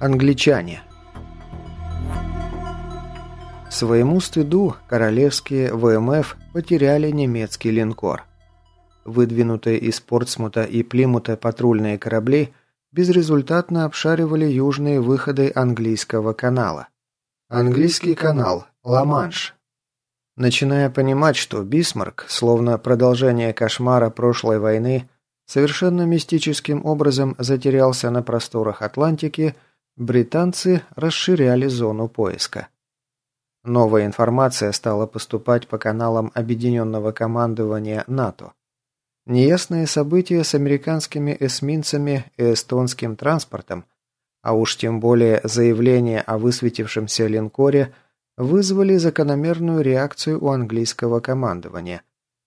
Англичане. Своему стыду королевские ВМФ потеряли немецкий линкор. Выдвинутые из Портсмута и Плимута патрульные корабли безрезультатно обшаривали южные выходы английского канала. Английский канал, Ла-Манш. Начиная понимать, что Бисмарк, словно продолжение кошмара прошлой войны, совершенно мистическим образом затерялся на просторах Атлантики, британцы расширяли зону поиска. Новая информация стала поступать по каналам Объединенного командования НАТО. Неясные события с американскими эсминцами и эстонским транспортом, а уж тем более заявление о высветившемся линкоре, вызвали закономерную реакцию у английского командования.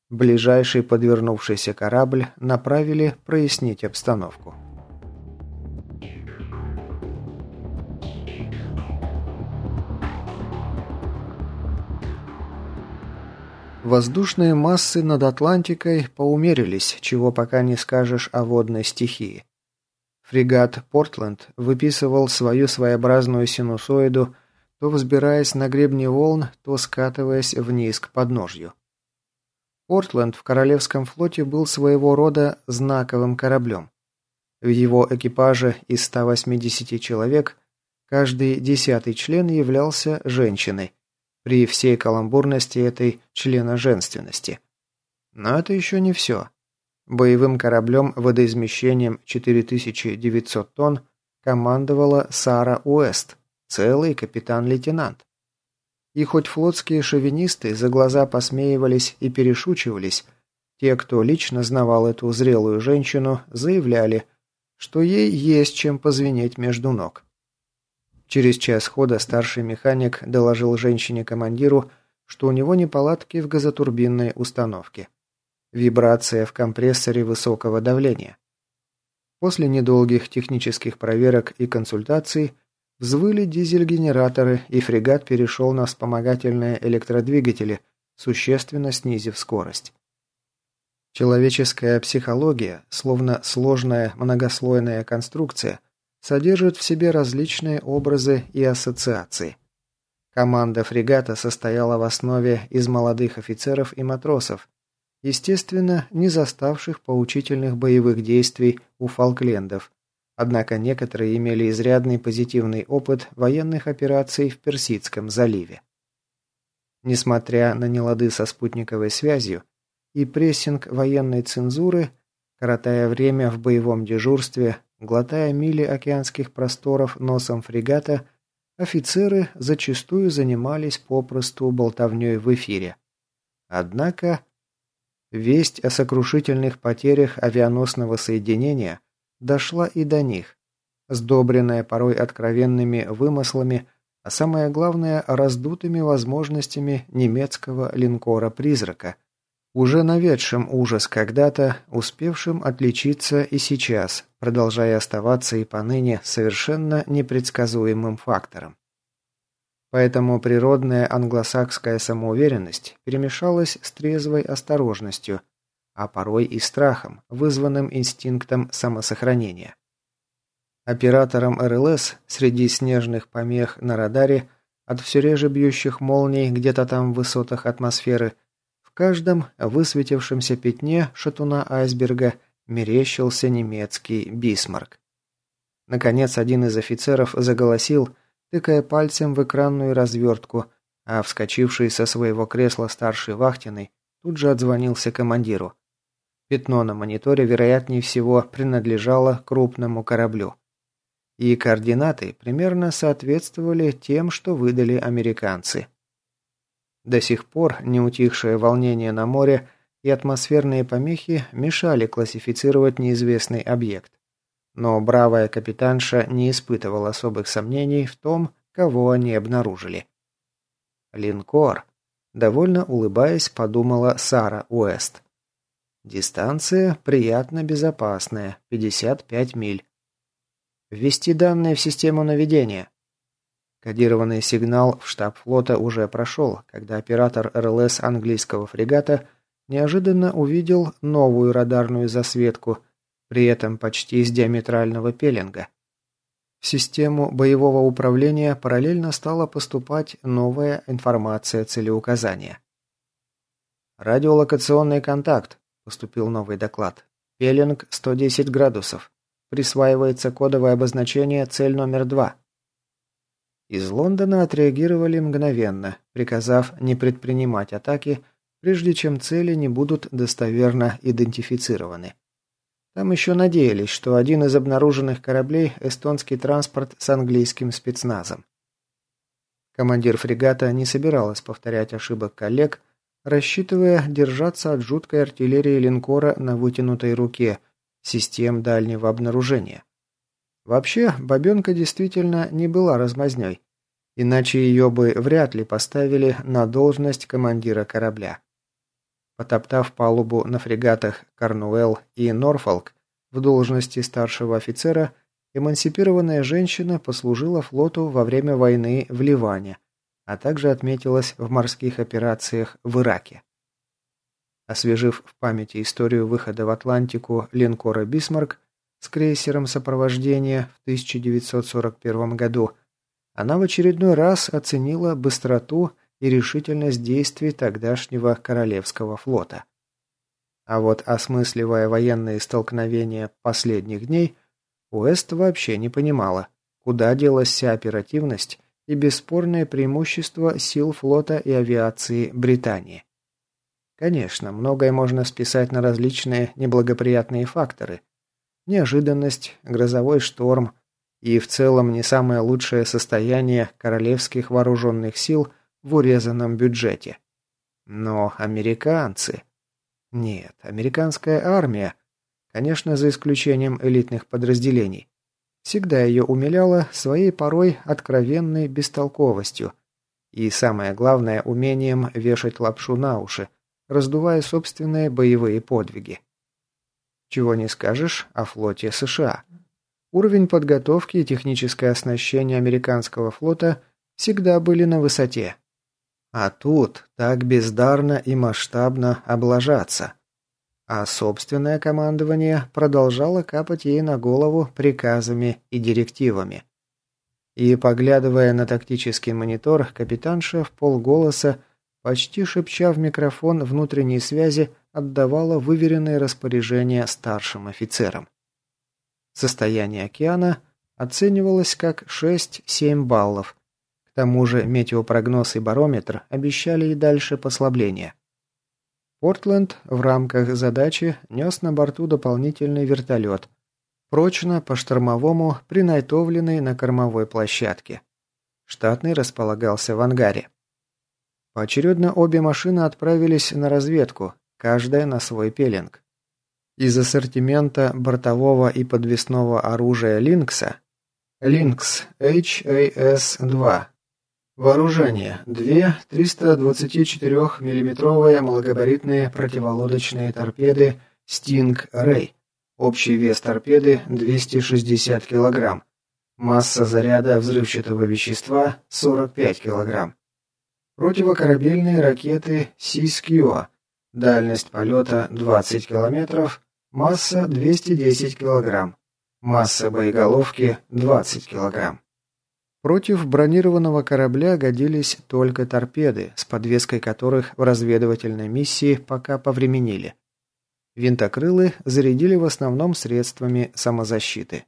Ближайший подвернувшийся корабль направили прояснить обстановку. Воздушные массы над Атлантикой поумерились, чего пока не скажешь о водной стихии. Фрегат «Портленд» выписывал свою своеобразную синусоиду, то взбираясь на гребни волн, то скатываясь вниз к подножью. «Портленд» в Королевском флоте был своего рода знаковым кораблем. В его экипаже из 180 человек каждый десятый член являлся женщиной, при всей каламбурности этой члена женственности. Но это еще не все. Боевым кораблем водоизмещением 4900 тонн командовала Сара Уэст, целый капитан-лейтенант. И хоть флотские шовинисты за глаза посмеивались и перешучивались, те, кто лично знавал эту зрелую женщину, заявляли, что ей есть чем позвенеть между ног. Через час хода старший механик доложил женщине-командиру, что у него неполадки в газотурбинной установке. Вибрация в компрессоре высокого давления. После недолгих технических проверок и консультаций взвыли дизель-генераторы, и фрегат перешел на вспомогательные электродвигатели, существенно снизив скорость. Человеческая психология, словно сложная многослойная конструкция, содержит в себе различные образы и ассоциации. Команда фрегата состояла в основе из молодых офицеров и матросов, естественно, не заставших поучительных боевых действий у фолклендов, однако некоторые имели изрядный позитивный опыт военных операций в Персидском заливе. Несмотря на нелады со спутниковой связью и прессинг военной цензуры, коротая время в боевом дежурстве, Глотая мили океанских просторов носом фрегата, офицеры зачастую занимались попросту болтовней в эфире. Однако весть о сокрушительных потерях авианосного соединения дошла и до них, сдобренная порой откровенными вымыслами, а самое главное – раздутыми возможностями немецкого линкора-призрака – уже наведшим ужас когда-то, успевшим отличиться и сейчас, продолжая оставаться и поныне совершенно непредсказуемым фактором. Поэтому природная англосакская самоуверенность перемешалась с трезвой осторожностью, а порой и страхом, вызванным инстинктом самосохранения. Операторам РЛС среди снежных помех на радаре от все реже бьющих молний где-то там в высотах атмосферы – каждом высветившемся пятне шатуна айсберга мерещился немецкий бисмарк. Наконец, один из офицеров заголосил, тыкая пальцем в экранную развертку, а вскочивший со своего кресла старший вахтенный тут же отзвонился командиру. Пятно на мониторе, вероятнее всего, принадлежало крупному кораблю. И координаты примерно соответствовали тем, что выдали американцы. До сих пор неутихшее волнение на море и атмосферные помехи мешали классифицировать неизвестный объект. Но бравая капитанша не испытывала особых сомнений в том, кого они обнаружили. «Линкор», — довольно улыбаясь, подумала Сара Уэст. «Дистанция приятно безопасная, 55 миль. Ввести данные в систему наведения», Кодированный сигнал в штаб флота уже прошел, когда оператор РЛС английского фрегата неожиданно увидел новую радарную засветку, при этом почти из диаметрального пеленга. В систему боевого управления параллельно стала поступать новая информация целеуказания. «Радиолокационный контакт», – поступил новый доклад. «Пелинг 110 градусов. Присваивается кодовое обозначение «Цель номер два». Из Лондона отреагировали мгновенно, приказав не предпринимать атаки, прежде чем цели не будут достоверно идентифицированы. Там еще надеялись, что один из обнаруженных кораблей – эстонский транспорт с английским спецназом. Командир фрегата не собиралась повторять ошибок коллег, рассчитывая держаться от жуткой артиллерии линкора на вытянутой руке, систем дальнего обнаружения. Вообще, бабенка действительно не была размазней, иначе ее бы вряд ли поставили на должность командира корабля. Потоптав палубу на фрегатах «Корнуэлл» и «Норфолк» в должности старшего офицера, эмансипированная женщина послужила флоту во время войны в Ливане, а также отметилась в морских операциях в Ираке. Освежив в памяти историю выхода в Атлантику линкора «Бисмарк» с крейсером сопровождения в 1941 году, она в очередной раз оценила быстроту и решительность действий тогдашнего Королевского флота. А вот осмысливая военные столкновения последних дней, Уэст вообще не понимала, куда делась вся оперативность и бесспорное преимущество сил флота и авиации Британии. Конечно, многое можно списать на различные неблагоприятные факторы. Неожиданность, грозовой шторм и в целом не самое лучшее состояние королевских вооруженных сил в урезанном бюджете. Но американцы... Нет, американская армия, конечно, за исключением элитных подразделений, всегда ее умиляла своей порой откровенной бестолковостью и, самое главное, умением вешать лапшу на уши, раздувая собственные боевые подвиги. Чего не скажешь о флоте США. Уровень подготовки и техническое оснащение американского флота всегда были на высоте. А тут так бездарно и масштабно облажаться. А собственное командование продолжало капать ей на голову приказами и директивами. И, поглядывая на тактический монитор, капитанша в полголоса, почти шепча в микрофон внутренней связи, отдавала выверенные распоряжения старшим офицерам. Состояние океана оценивалось как 6-7 баллов, тому же метеопрогноз и барометр обещали и дальше послабление. Портленд в рамках задачи нес на борту дополнительный вертолет, прочно по-штормовому принайтовленный на кормовой площадке. Штатный располагался в ангаре. Поочередно обе машины отправились на разведку, каждая на свой пеленг. Из ассортимента бортового и подвесного оружия «Линкса» «Линкс HAS-2» Вооружение. Две 324 миллиметровые малогабаритные противолодочные торпеды «Стинг Рэй». Общий вес торпеды 260 кг. Масса заряда взрывчатого вещества 45 кг. Противокорабельные ракеты «Сискьюа». Дальность полета 20 км. Масса 210 кг. Масса боеголовки 20 кг. Против бронированного корабля годились только торпеды, с подвеской которых в разведывательной миссии пока повременили. Винтокрылы зарядили в основном средствами самозащиты.